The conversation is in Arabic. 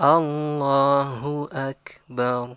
الله أكبر.